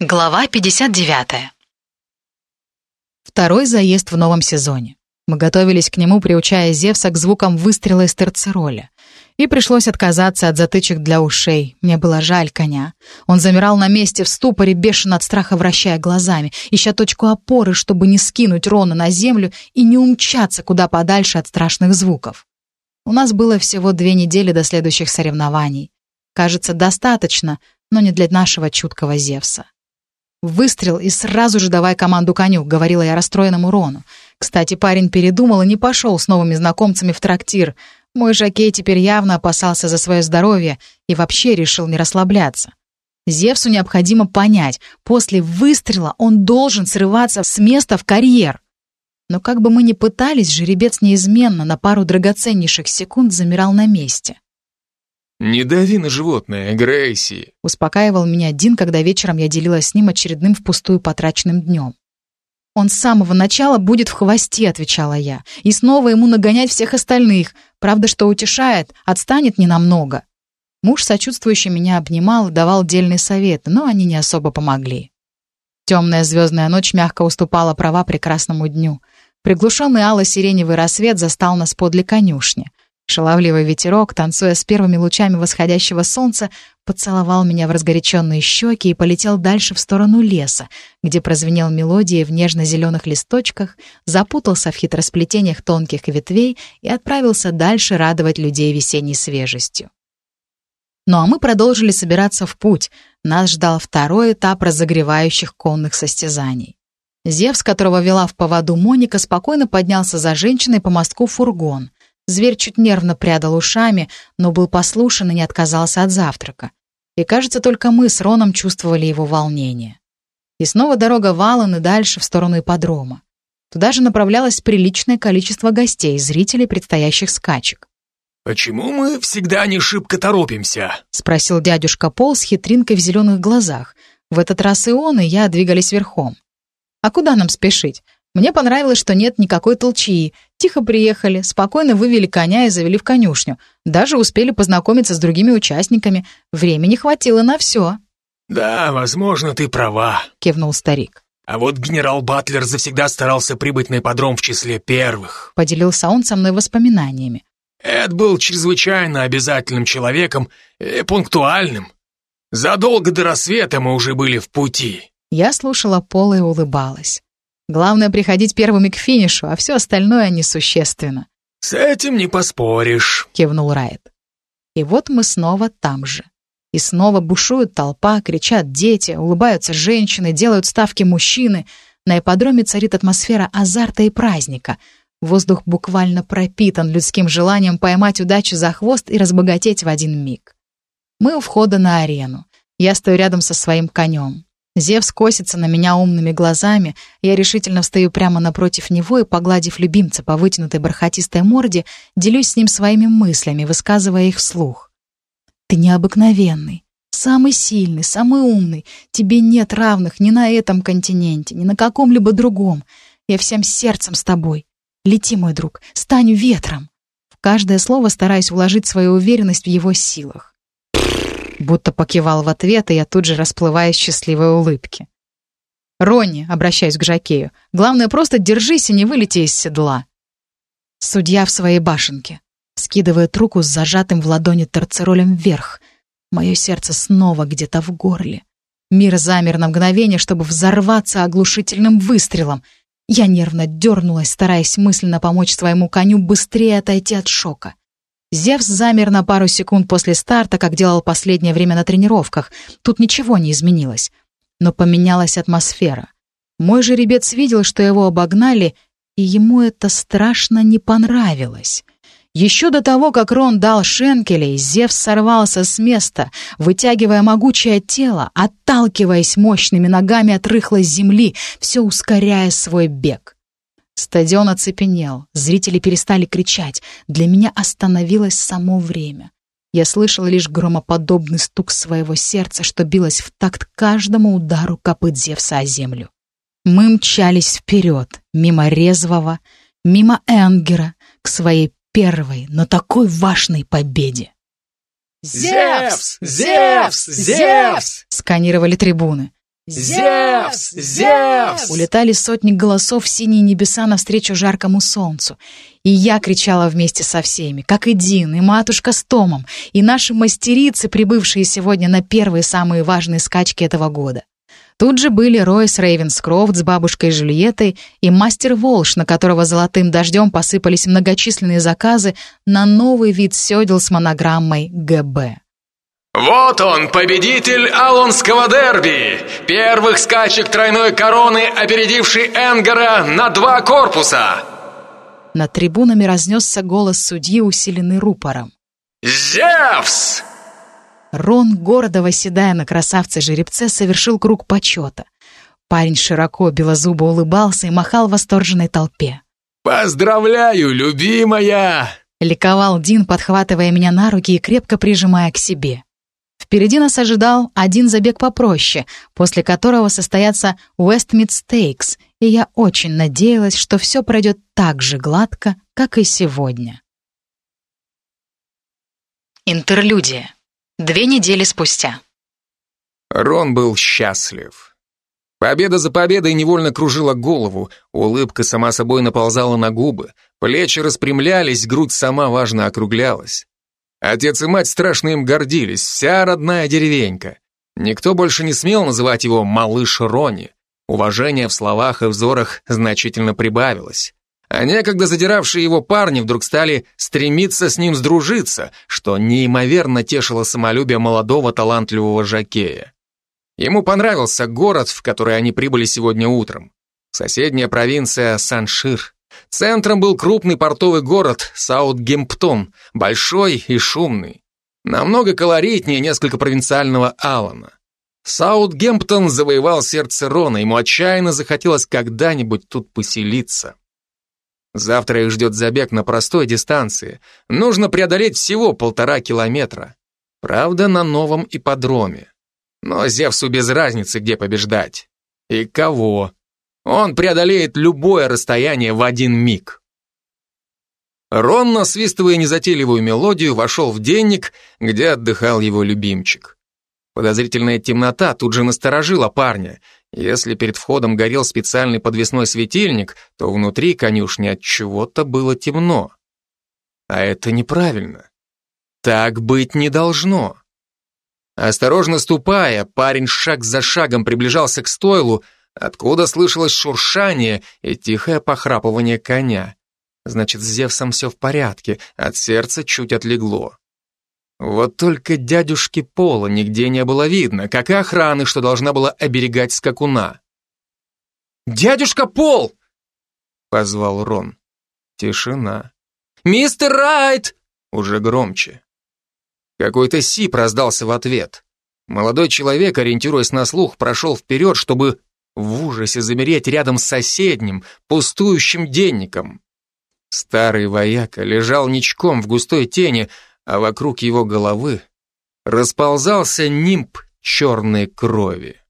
Глава 59. Второй заезд в новом сезоне. Мы готовились к нему, приучая Зевса к звукам выстрела из терцероля. И пришлось отказаться от затычек для ушей. Мне было жаль коня. Он замирал на месте в ступоре, бешено от страха вращая глазами, ища точку опоры, чтобы не скинуть Рона на землю и не умчаться куда подальше от страшных звуков. У нас было всего две недели до следующих соревнований. Кажется, достаточно, но не для нашего чуткого Зевса. «Выстрел и сразу же давай команду коню», — говорила я расстроенному Рону. Кстати, парень передумал и не пошел с новыми знакомцами в трактир. Мой жокей теперь явно опасался за свое здоровье и вообще решил не расслабляться. Зевсу необходимо понять, после выстрела он должен срываться с места в карьер. Но как бы мы ни пытались, жеребец неизменно на пару драгоценнейших секунд замирал на месте. «Не дави на животное, Грейси!» Успокаивал меня Дин, когда вечером я делилась с ним очередным впустую потраченным днем. «Он с самого начала будет в хвосте», — отвечала я, «и снова ему нагонять всех остальных. Правда, что утешает, отстанет ненамного». Муж, сочувствующий меня, обнимал и давал дельные советы, но они не особо помогли. Темная звездная ночь мягко уступала права прекрасному дню. Приглушенный ало-сиреневый рассвет застал нас подле конюшни. Шаловливый ветерок, танцуя с первыми лучами восходящего солнца, поцеловал меня в разгоряченные щеки и полетел дальше в сторону леса, где прозвенел мелодии в нежно-зеленых листочках, запутался в хитросплетениях тонких ветвей и отправился дальше радовать людей весенней свежестью. Ну а мы продолжили собираться в путь. Нас ждал второй этап разогревающих конных состязаний. Зевс, которого вела в поводу Моника, спокойно поднялся за женщиной по мостку фургон. Зверь чуть нервно прядал ушами, но был послушен и не отказался от завтрака. И, кажется, только мы с Роном чувствовали его волнение. И снова дорога в Аллен и дальше в сторону ипподрома. Туда же направлялось приличное количество гостей, зрителей предстоящих скачек. «Почему мы всегда не шибко торопимся?» — спросил дядюшка Пол с хитринкой в зеленых глазах. В этот раз и он, и я двигались верхом. «А куда нам спешить? Мне понравилось, что нет никакой толчии. Тихо приехали, спокойно вывели коня и завели в конюшню. Даже успели познакомиться с другими участниками. Времени хватило на все. «Да, возможно, ты права», — кивнул старик. «А вот генерал Батлер завсегда старался прибыть на ипподром в числе первых». Поделился он со мной воспоминаниями. Эд был чрезвычайно обязательным человеком и пунктуальным. Задолго до рассвета мы уже были в пути. Я слушала Пола и улыбалась. Главное приходить первыми к финишу, а все остальное несущественно. «С этим не поспоришь», — кивнул Райт. И вот мы снова там же. И снова бушует толпа, кричат дети, улыбаются женщины, делают ставки мужчины. На ипподроме царит атмосфера азарта и праздника. Воздух буквально пропитан людским желанием поймать удачу за хвост и разбогатеть в один миг. Мы у входа на арену. Я стою рядом со своим конем. Зевс косится на меня умными глазами, я решительно встаю прямо напротив него и, погладив любимца по вытянутой бархатистой морде, делюсь с ним своими мыслями, высказывая их вслух. «Ты необыкновенный, самый сильный, самый умный. Тебе нет равных ни на этом континенте, ни на каком-либо другом. Я всем сердцем с тобой. Лети, мой друг, стань ветром». В каждое слово стараюсь вложить свою уверенность в его силах. Будто покивал в ответ, и я тут же расплываюсь счастливой улыбке. «Ронни», — обращаюсь к Жакею, — «главное, просто держись и не вылети из седла». Судья в своей башенке. Скидывает руку с зажатым в ладони торцеролем вверх. Мое сердце снова где-то в горле. Мир замер на мгновение, чтобы взорваться оглушительным выстрелом. Я нервно дернулась, стараясь мысленно помочь своему коню быстрее отойти от шока. Зевс замер на пару секунд после старта, как делал последнее время на тренировках. Тут ничего не изменилось. Но поменялась атмосфера. Мой жеребец видел, что его обогнали, и ему это страшно не понравилось. Еще до того, как Рон дал шенкелей, Зевс сорвался с места, вытягивая могучее тело, отталкиваясь мощными ногами от рыхлой земли, все ускоряя свой бег. Стадион оцепенел, зрители перестали кричать. Для меня остановилось само время. Я слышал лишь громоподобный стук своего сердца, что билось в такт каждому удару копыт Зевса о землю. Мы мчались вперед, мимо резвого, мимо Энгера, к своей первой, но такой важной победе. «Зевс! Зевс! Зевс!» — сканировали трибуны. Зевс! Зевс! Улетали сотни голосов в синие небеса навстречу жаркому солнцу. И я кричала вместе со всеми, как и Дин, и матушка с Томом, и наши мастерицы, прибывшие сегодня на первые самые важные скачки этого года. Тут же были Ройс Рейвенскрофт с бабушкой Жюльеттой и мастер Волш, на которого золотым дождем посыпались многочисленные заказы на новый вид седел с монограммой ГБ. Вот он, победитель Алонского дерби! Первых скачек тройной короны, опередивший Энгара на два корпуса! Над трибунами разнесся голос судьи, усиленный рупором. «Зевс!» Рон, гордо восседая на красавце-жеребце, совершил круг почета. Парень широко, белозубо улыбался и махал восторженной толпе. «Поздравляю, любимая!» Ликовал Дин, подхватывая меня на руки и крепко прижимая к себе. Впереди нас ожидал один забег попроще, после которого состоятся Westmead Stakes, и я очень надеялась, что все пройдет так же гладко, как и сегодня. Интерлюдия. Две недели спустя. Рон был счастлив. Победа за победой невольно кружила голову, улыбка сама собой наползала на губы, плечи распрямлялись, грудь сама важно округлялась. Отец и мать страшно им гордились, вся родная деревенька. Никто больше не смел называть его «малыш Рони». Уважение в словах и взорах значительно прибавилось. А некогда задиравшие его парни вдруг стали стремиться с ним сдружиться, что неимоверно тешило самолюбие молодого талантливого жакея. Ему понравился город, в который они прибыли сегодня утром. Соседняя провинция Саншир. Центром был крупный портовый город Саутгемптон, большой и шумный. Намного колоритнее несколько провинциального Алана. Саутгемптон завоевал сердце Рона, ему отчаянно захотелось когда-нибудь тут поселиться. Завтра их ждет забег на простой дистанции. Нужно преодолеть всего полтора километра. Правда, на новом ипподроме. Но Зевсу без разницы, где побеждать. И кого. Он преодолеет любое расстояние в один миг. Рон, насвистывая незатейливую мелодию, вошел в денник, где отдыхал его любимчик. Подозрительная темнота тут же насторожила парня. Если перед входом горел специальный подвесной светильник, то внутри конюшни от чего-то было темно. А это неправильно. Так быть не должно. Осторожно ступая, парень шаг за шагом приближался к стойлу, откуда слышалось шуршание и тихое похрапывание коня. Значит, с Зевсом все в порядке, от сердца чуть отлегло. Вот только дядюшки Пола нигде не было видно, как и охраны, что должна была оберегать скакуна. «Дядюшка Пол!» — позвал Рон. Тишина. «Мистер Райт!» — уже громче. Какой-то сип раздался в ответ. Молодой человек, ориентируясь на слух, прошел вперед, чтобы в ужасе замереть рядом с соседним, пустующим денником. Старый вояка лежал ничком в густой тени, а вокруг его головы расползался нимб черной крови.